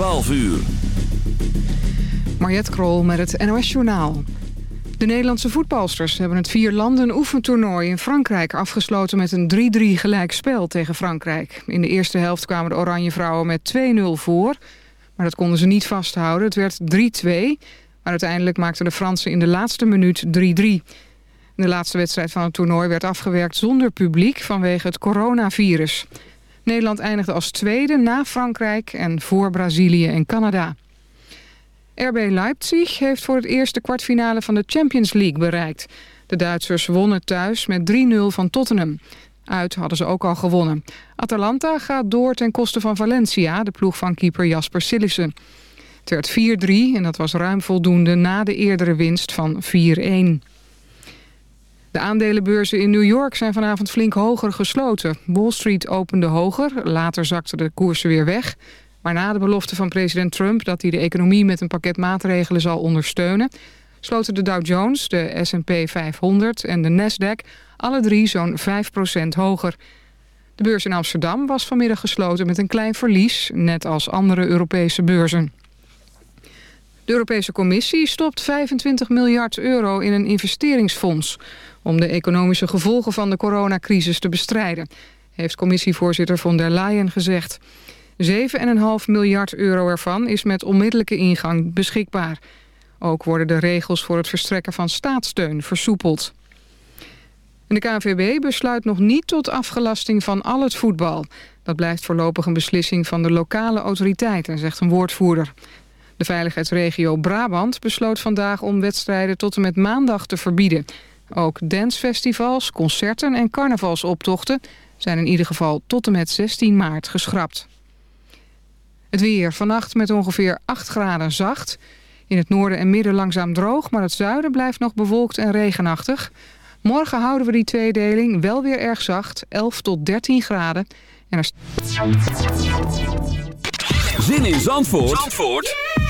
12 uur. Mariette Krol met het NOS Journaal. De Nederlandse voetbalsters hebben het vier landen oefentoernooi in Frankrijk afgesloten met een 3-3 gelijkspel tegen Frankrijk. In de eerste helft kwamen de Oranje Vrouwen met 2-0 voor, maar dat konden ze niet vasthouden. Het werd 3-2, maar uiteindelijk maakten de Fransen in de laatste minuut 3-3. De laatste wedstrijd van het toernooi werd afgewerkt zonder publiek vanwege het coronavirus. Nederland eindigde als tweede na Frankrijk en voor Brazilië en Canada. RB Leipzig heeft voor het eerst de kwartfinale van de Champions League bereikt. De Duitsers wonnen thuis met 3-0 van Tottenham. Uit hadden ze ook al gewonnen. Atalanta gaat door ten koste van Valencia, de ploeg van keeper Jasper Sillissen. Het werd 4-3 en dat was ruim voldoende na de eerdere winst van 4-1. De aandelenbeurzen in New York zijn vanavond flink hoger gesloten. Wall Street opende hoger, later zakten de koersen weer weg. Maar na de belofte van president Trump dat hij de economie met een pakket maatregelen zal ondersteunen... sloten de Dow Jones, de S&P 500 en de Nasdaq alle drie zo'n 5% hoger. De beurs in Amsterdam was vanmiddag gesloten met een klein verlies, net als andere Europese beurzen. De Europese Commissie stopt 25 miljard euro in een investeringsfonds... om de economische gevolgen van de coronacrisis te bestrijden... heeft commissievoorzitter von der Leyen gezegd. 7,5 miljard euro ervan is met onmiddellijke ingang beschikbaar. Ook worden de regels voor het verstrekken van staatssteun versoepeld. de KNVB besluit nog niet tot afgelasting van al het voetbal. Dat blijft voorlopig een beslissing van de lokale autoriteiten, zegt een woordvoerder. De veiligheidsregio Brabant besloot vandaag om wedstrijden tot en met maandag te verbieden. Ook dancefestivals, concerten en carnavalsoptochten zijn in ieder geval tot en met 16 maart geschrapt. Het weer vannacht met ongeveer 8 graden zacht. In het noorden en midden langzaam droog, maar het zuiden blijft nog bewolkt en regenachtig. Morgen houden we die tweedeling wel weer erg zacht, 11 tot 13 graden. En er... Zin in Zandvoort, Zandvoort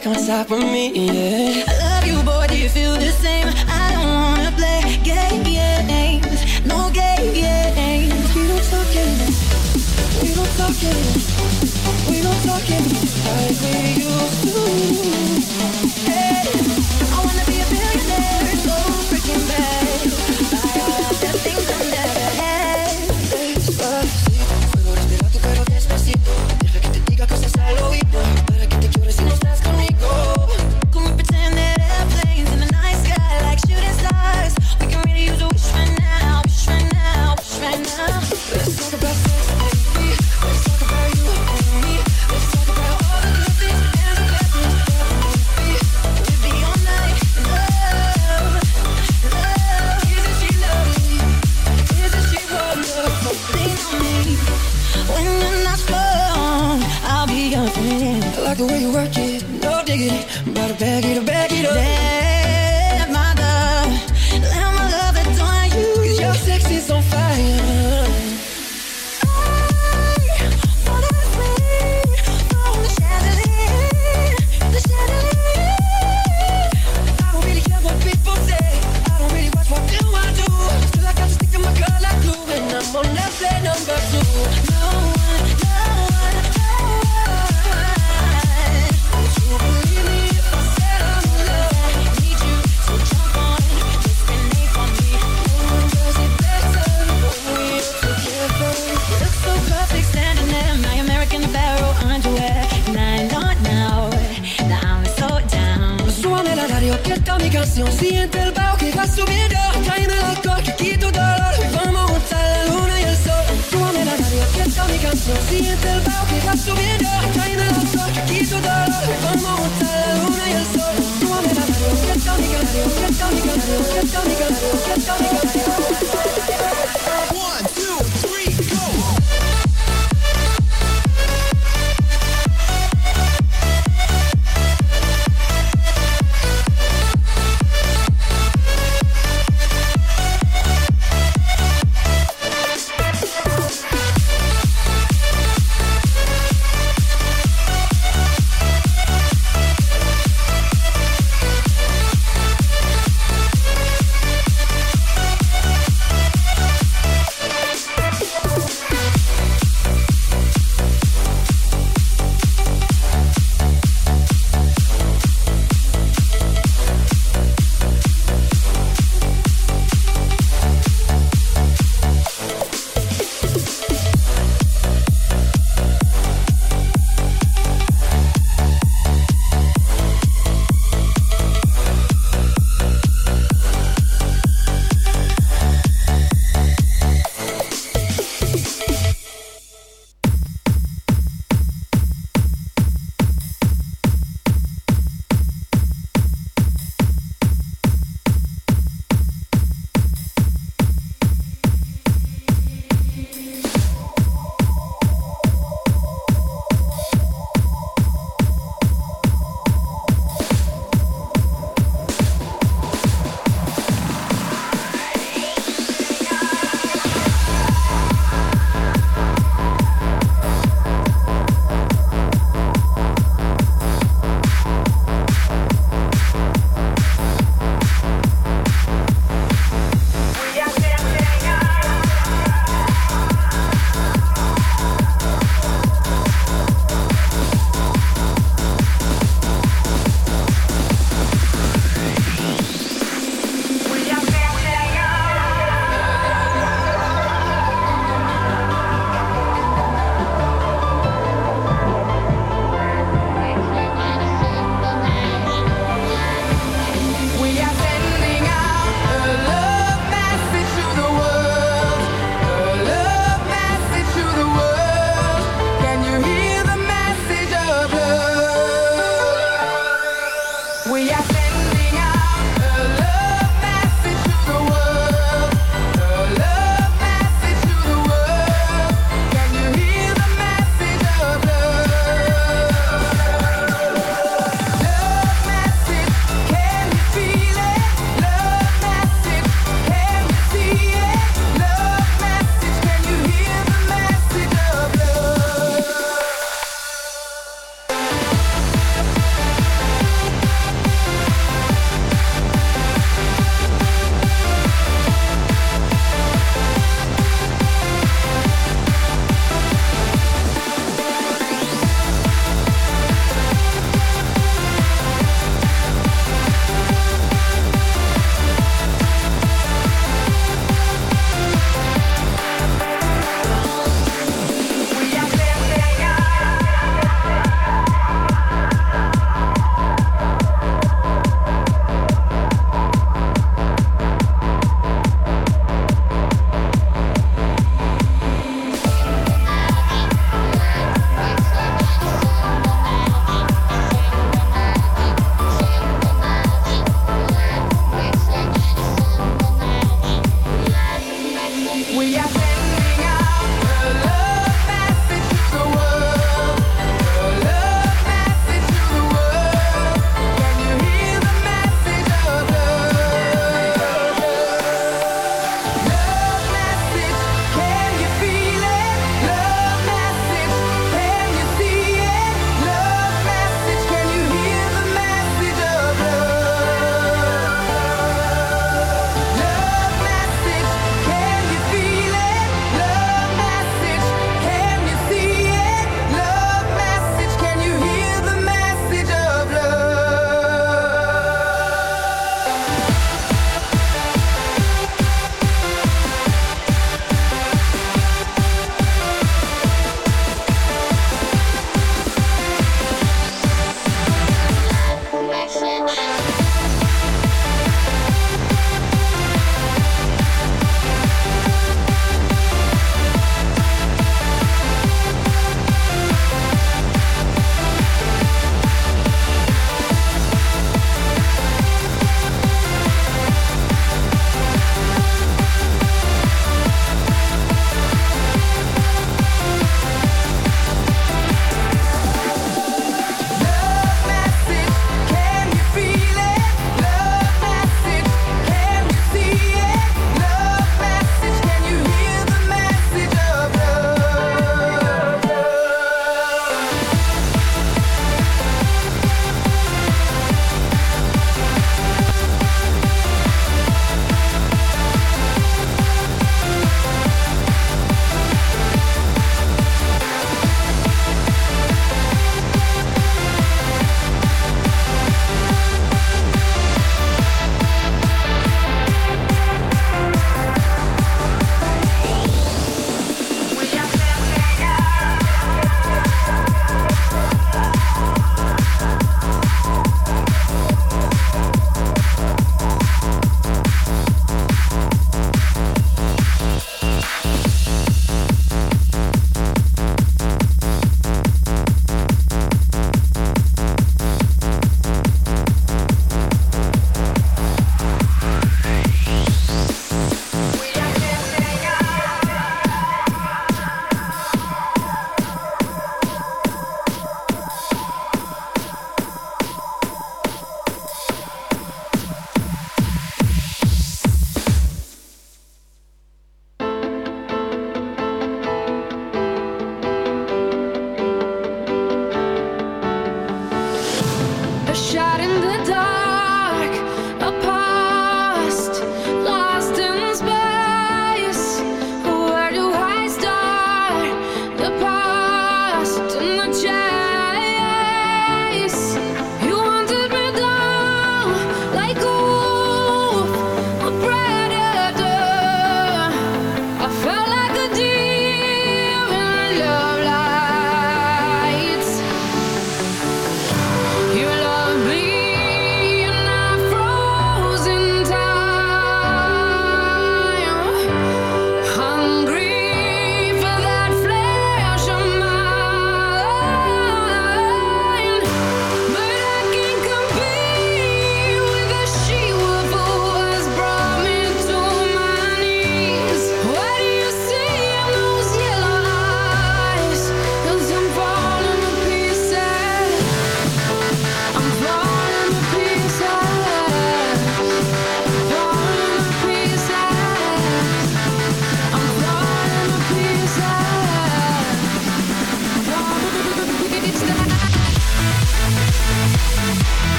Top of me, yeah. I love you, boy, do you feel the same? I don't wanna play games, no games. We don't talk games, we don't talk games, we don't talk games like we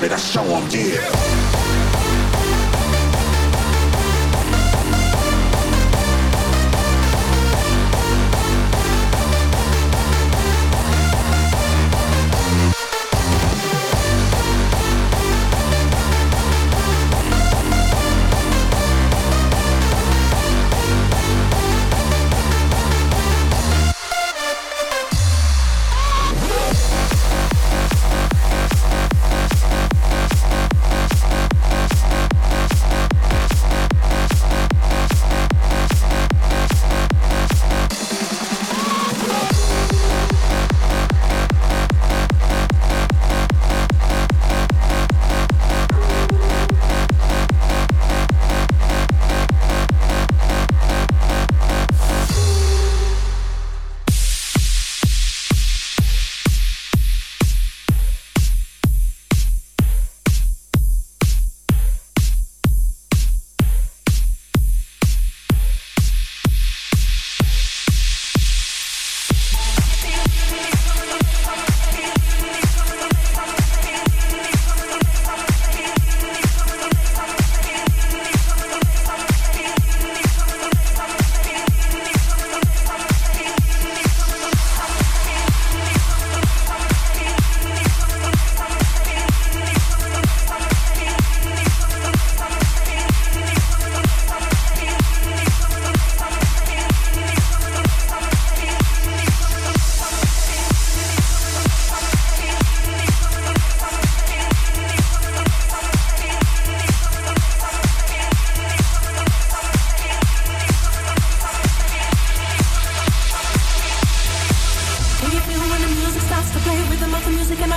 decided to show them, yeah.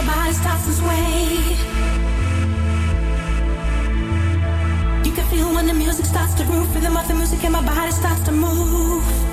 body starts to sway. You can feel when the music starts to the music and my body starts to move.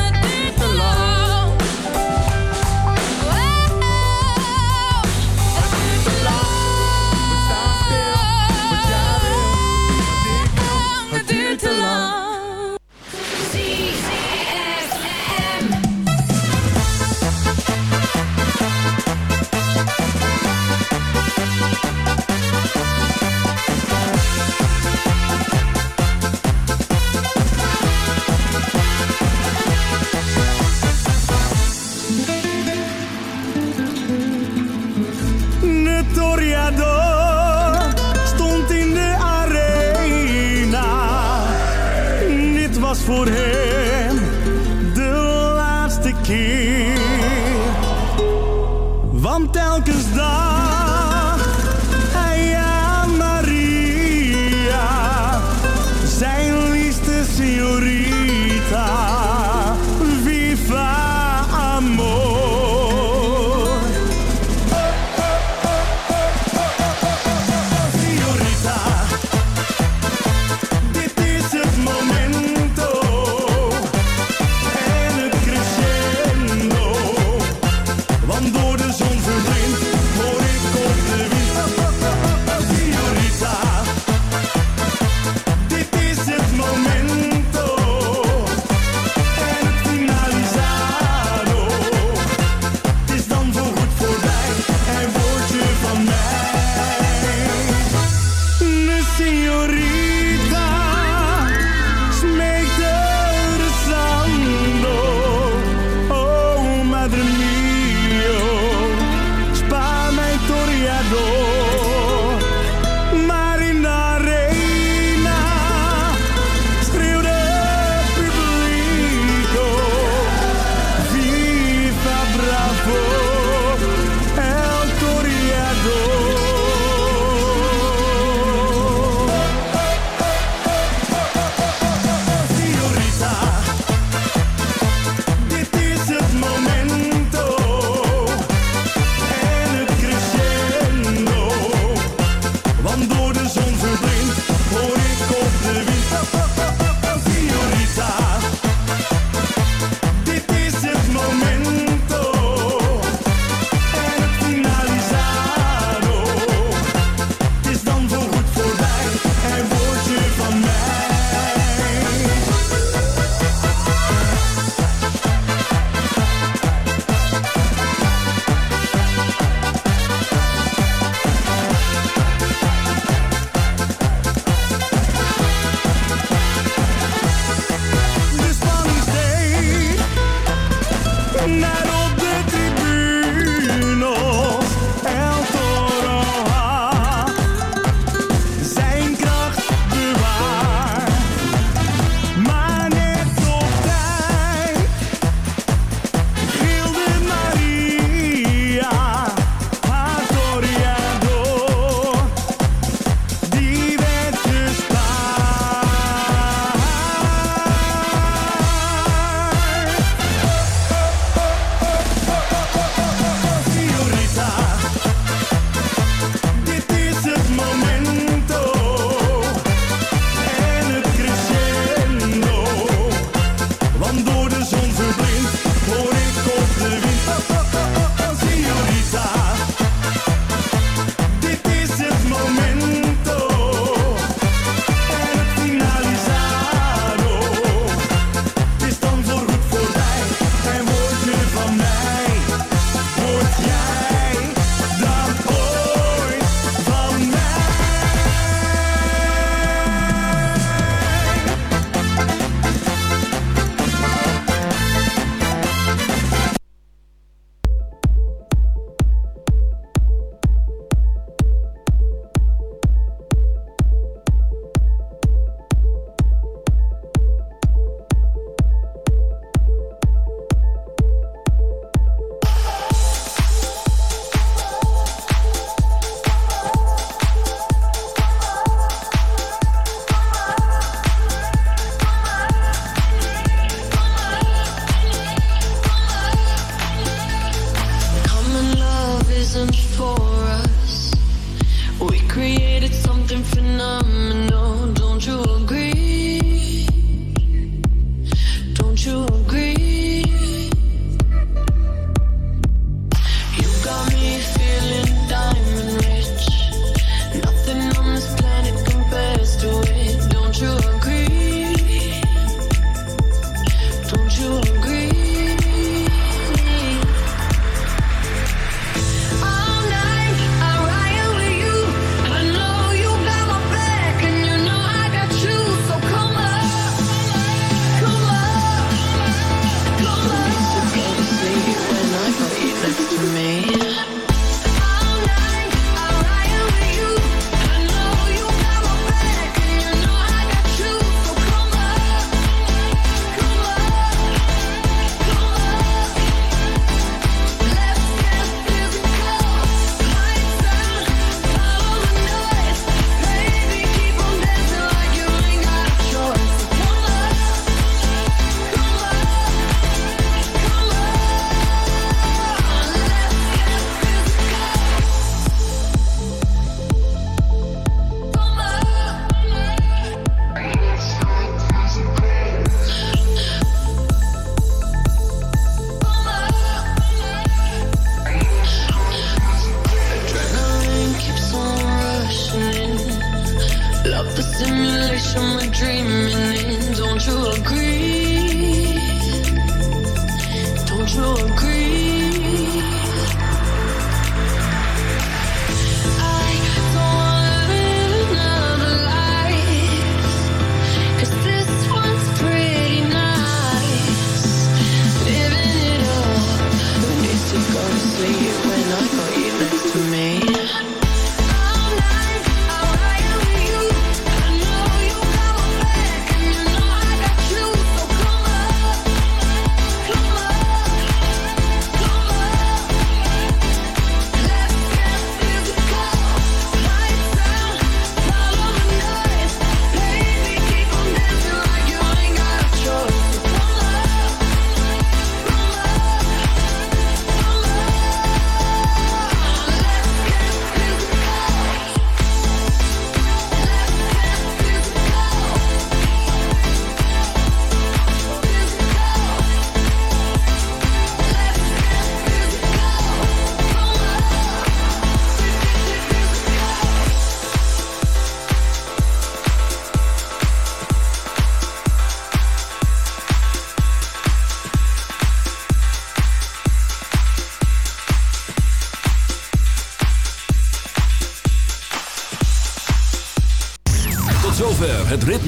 voorheen.